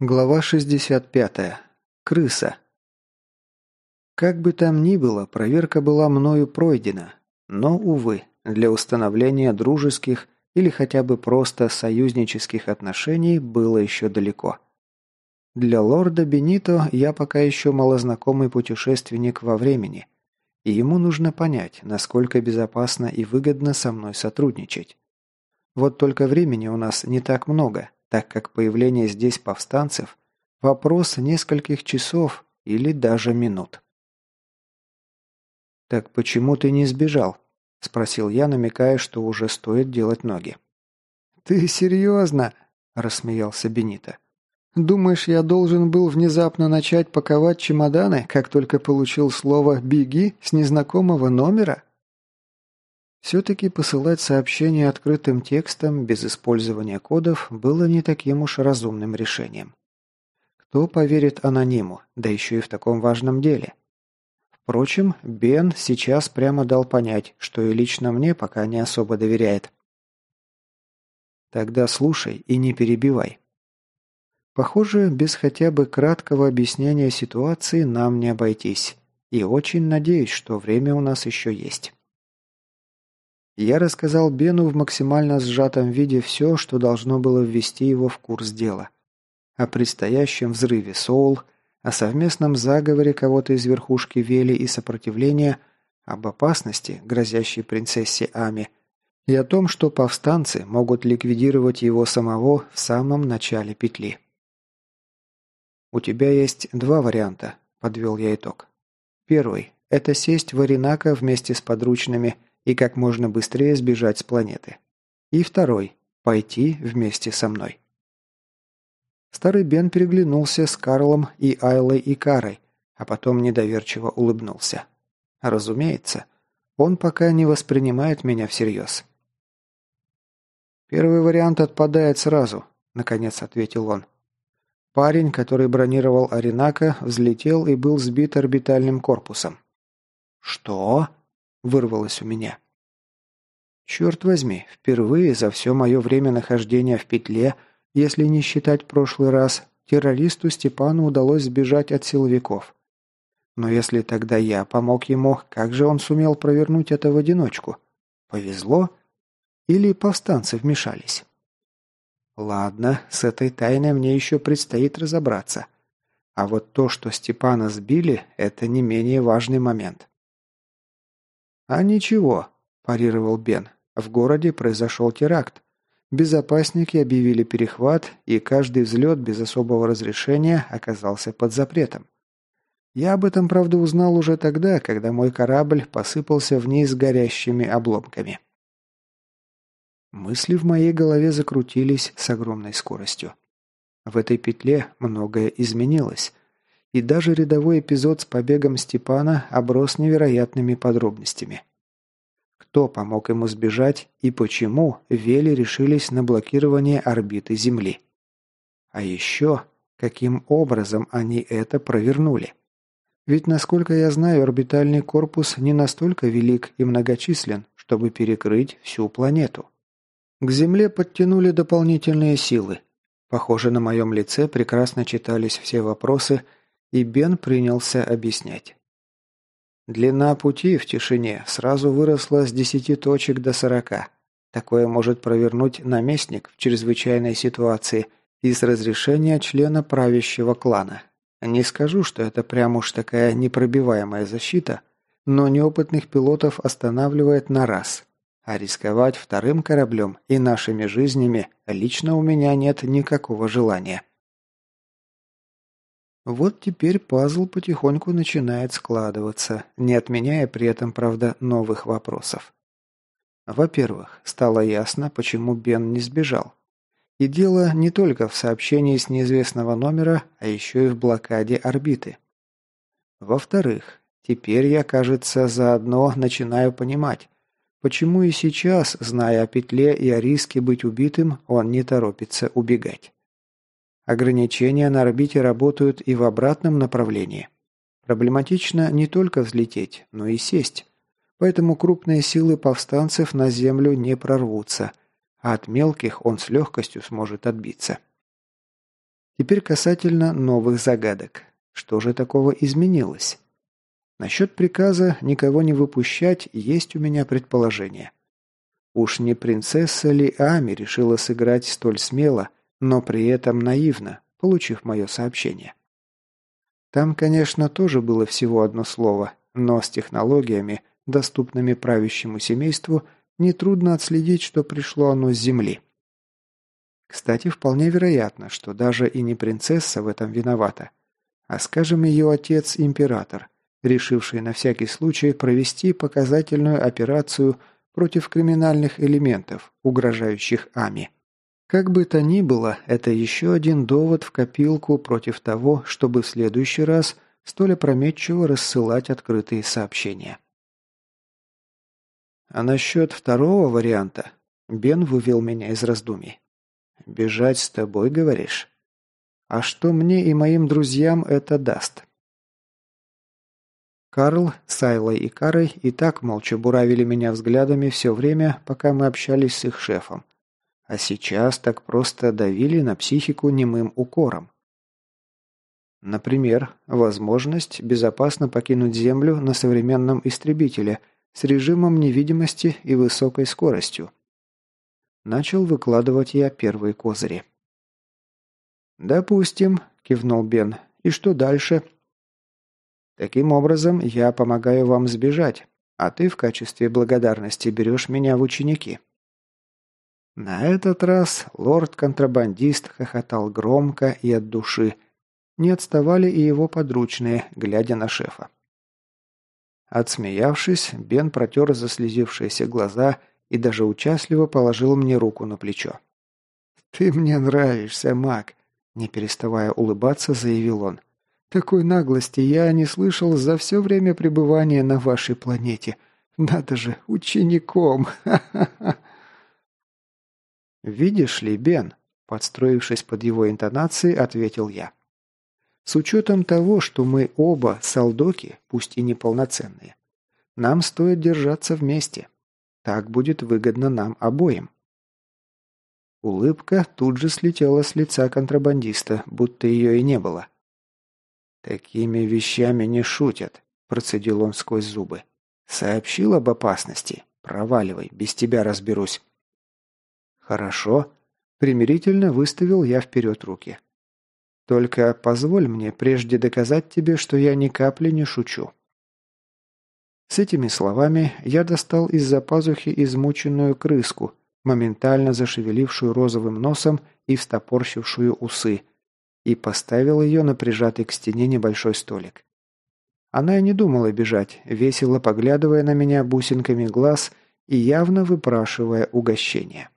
Глава 65. Крыса. Как бы там ни было, проверка была мною пройдена. Но, увы, для установления дружеских или хотя бы просто союзнических отношений было еще далеко. Для лорда Бенито я пока еще малознакомый путешественник во времени, и ему нужно понять, насколько безопасно и выгодно со мной сотрудничать. Вот только времени у нас не так много, так как появление здесь повстанцев – вопрос нескольких часов или даже минут. «Так почему ты не сбежал?» – спросил я, намекая, что уже стоит делать ноги. «Ты серьезно?» – рассмеялся Бенита. «Думаешь, я должен был внезапно начать паковать чемоданы, как только получил слово «беги» с незнакомого номера?» Все-таки посылать сообщение открытым текстом без использования кодов было не таким уж разумным решением. Кто поверит анониму, да еще и в таком важном деле? Впрочем, Бен сейчас прямо дал понять, что и лично мне пока не особо доверяет. Тогда слушай и не перебивай. Похоже, без хотя бы краткого объяснения ситуации нам не обойтись. И очень надеюсь, что время у нас еще есть. Я рассказал Бену в максимально сжатом виде все, что должно было ввести его в курс дела. О предстоящем взрыве Соул, о совместном заговоре кого-то из верхушки Вели и сопротивления, об опасности, грозящей принцессе Ами, и о том, что повстанцы могут ликвидировать его самого в самом начале петли. «У тебя есть два варианта», – подвел я итог. Первый – это сесть в Аринака вместе с подручными – и как можно быстрее сбежать с планеты. И второй – пойти вместе со мной. Старый Бен переглянулся с Карлом и Айлой и Карой, а потом недоверчиво улыбнулся. Разумеется, он пока не воспринимает меня всерьез. «Первый вариант отпадает сразу», – наконец ответил он. Парень, который бронировал Аринака, взлетел и был сбит орбитальным корпусом. «Что?» Вырвалось у меня. Черт возьми, впервые за все мое время нахождения в петле, если не считать прошлый раз, террористу Степану удалось сбежать от силовиков. Но если тогда я помог ему, как же он сумел провернуть это в одиночку? Повезло? Или повстанцы вмешались? Ладно, с этой тайной мне еще предстоит разобраться. А вот то, что Степана сбили, это не менее важный момент. «А ничего», – парировал Бен. «В городе произошел теракт. Безопасники объявили перехват, и каждый взлет без особого разрешения оказался под запретом. Я об этом, правда, узнал уже тогда, когда мой корабль посыпался вниз горящими обломками». Мысли в моей голове закрутились с огромной скоростью. В этой петле многое изменилось – и даже рядовой эпизод с побегом Степана оброс невероятными подробностями. Кто помог ему сбежать и почему Вели решились на блокирование орбиты Земли? А еще, каким образом они это провернули? Ведь, насколько я знаю, орбитальный корпус не настолько велик и многочислен, чтобы перекрыть всю планету. К Земле подтянули дополнительные силы. Похоже, на моем лице прекрасно читались все вопросы, и Бен принялся объяснять. Длина пути в тишине сразу выросла с десяти точек до сорока. Такое может провернуть наместник в чрезвычайной ситуации и с разрешения члена правящего клана. Не скажу, что это прям уж такая непробиваемая защита, но неопытных пилотов останавливает на раз. А рисковать вторым кораблем и нашими жизнями лично у меня нет никакого желания. Вот теперь пазл потихоньку начинает складываться, не отменяя при этом, правда, новых вопросов. Во-первых, стало ясно, почему Бен не сбежал. И дело не только в сообщении с неизвестного номера, а еще и в блокаде орбиты. Во-вторых, теперь я, кажется, заодно начинаю понимать, почему и сейчас, зная о петле и о риске быть убитым, он не торопится убегать. Ограничения на орбите работают и в обратном направлении. Проблематично не только взлететь, но и сесть. Поэтому крупные силы повстанцев на Землю не прорвутся, а от мелких он с легкостью сможет отбиться. Теперь касательно новых загадок. Что же такого изменилось? Насчет приказа никого не выпущать есть у меня предположение. Уж не принцесса ли Ами решила сыграть столь смело, но при этом наивно, получив мое сообщение? Там, конечно, тоже было всего одно слово, но с технологиями, доступными правящему семейству, нетрудно отследить, что пришло оно с Земли. Кстати, вполне вероятно, что даже и не принцесса в этом виновата, а, скажем, ее отец-император, решивший на всякий случай провести показательную операцию против криминальных элементов, угрожающих Ами. Как бы то ни было, это еще один довод в копилку против того, чтобы в следующий раз столь опрометчиво рассылать открытые сообщения. А насчет второго варианта Бен вывел меня из раздумий. «Бежать с тобой, говоришь? А что мне и моим друзьям это даст?» Карл, Сайлой и Карой и так молча буравили меня взглядами все время, пока мы общались с их шефом. А сейчас так просто давили на психику немым укором. Например, возможность безопасно покинуть Землю на современном истребителе с режимом невидимости и высокой скоростью. Начал выкладывать я первые козыри. «Допустим», – кивнул Бен. «И что дальше?» Таким образом, я помогаю вам сбежать, а ты в качестве благодарности берешь меня в ученики». На этот раз лорд-контрабандист хохотал громко и от души. Не отставали и его подручные, глядя на шефа. Отсмеявшись, Бен протер заслезившиеся глаза и даже участливо положил мне руку на плечо. «Ты мне нравишься, маг!» Не переставая улыбаться, заявил он. Такой наглости я не слышал за все время пребывания на вашей планете. Надо же, учеником! «Видишь ли, Бен?» – подстроившись под его интонации, ответил я. «С учетом того, что мы оба солдоки, пусть и неполноценные, нам стоит держаться вместе. Так будет выгодно нам обоим». Улыбка тут же слетела с лица контрабандиста, будто ее и не было. «Такими вещами не шутят», – процедил он сквозь зубы. «Сообщил об опасности? Проваливай, без тебя разберусь». «Хорошо», – примирительно выставил я вперед руки. «Только позволь мне прежде доказать тебе, что я ни капли не шучу». С этими словами я достал из-за пазухи измученную крыску, моментально зашевелившую розовым носом и встопорщившую усы – и поставил ее на прижатый к стене небольшой столик. Она и не думала бежать, весело поглядывая на меня бусинками глаз и явно выпрашивая угощение.